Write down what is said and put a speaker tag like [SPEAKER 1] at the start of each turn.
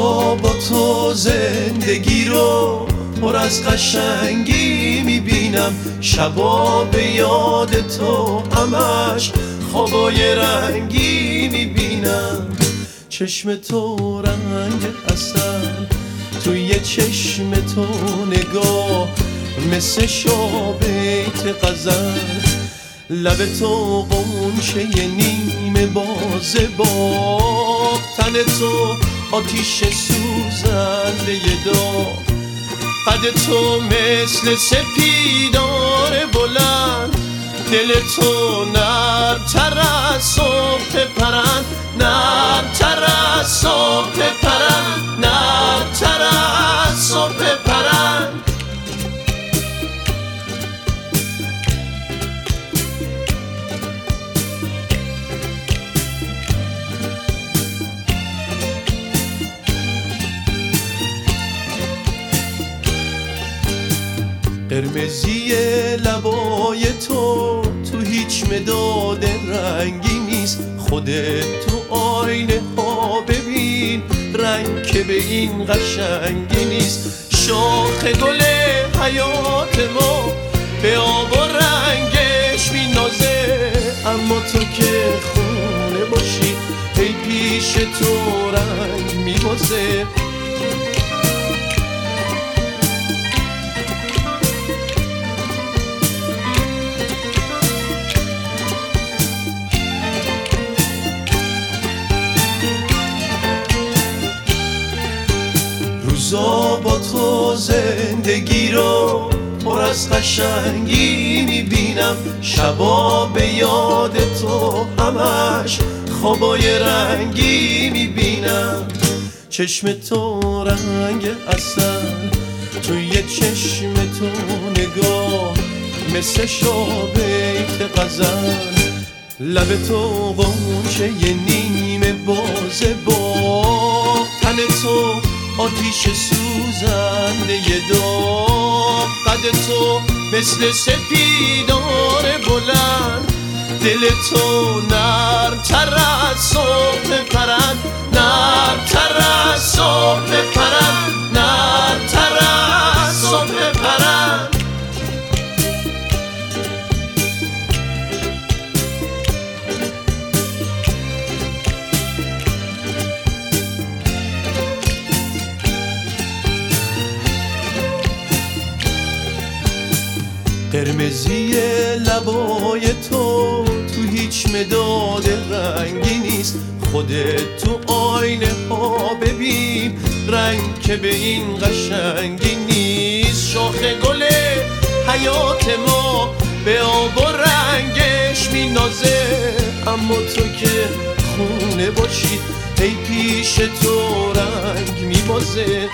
[SPEAKER 1] با تو زندگی رو پر از قشنگی می‌بینم. شبا به یاد تو همش خوابای رنگی می‌بینم. چشم تو رنگ اصل توی چشم تو نگاه مثل شابیت غزل. لب تو قنچه نیمه باز با تن تو آتیش سوزنده داغ قد تو مثل سپیدار بلند. دل تو نرمتر از صبح پرند. نرمتر از صبح پرند. نرمتر از صبح پرند قرمزی لبای تو تو هیچ مداد رنگی نیست. خودت تو آینه ها ببین رنگ که به این قشنگی نیست. شاخ گل حیات ما به آب و رنگش مینازه. اما تو که خونه باشی ای پیش تو رنگ میبازه. زندگی رو پر از قشنگی می‌بینم. شبا به یاد تو همش خوابای رنگی می‌بینم. چشم تو رنگ اصل توی چشم تو نگاه مثل شابیت غزل. لب تو قنچه نیمه باز با تن تو آتیش سوزنده داغ قد تو مثل سپیدار بلند. دل تو نرمتر قرمزی لبای تو تو هیچ مداد رنگی نیست. خودت تو آینه ها ببین رنگ که به این قشنگی نیست. شاخ گل حیات ما به آب و رنگش مینازه. اما تو که خونه باشی ای پیش تو رنگ میبازه.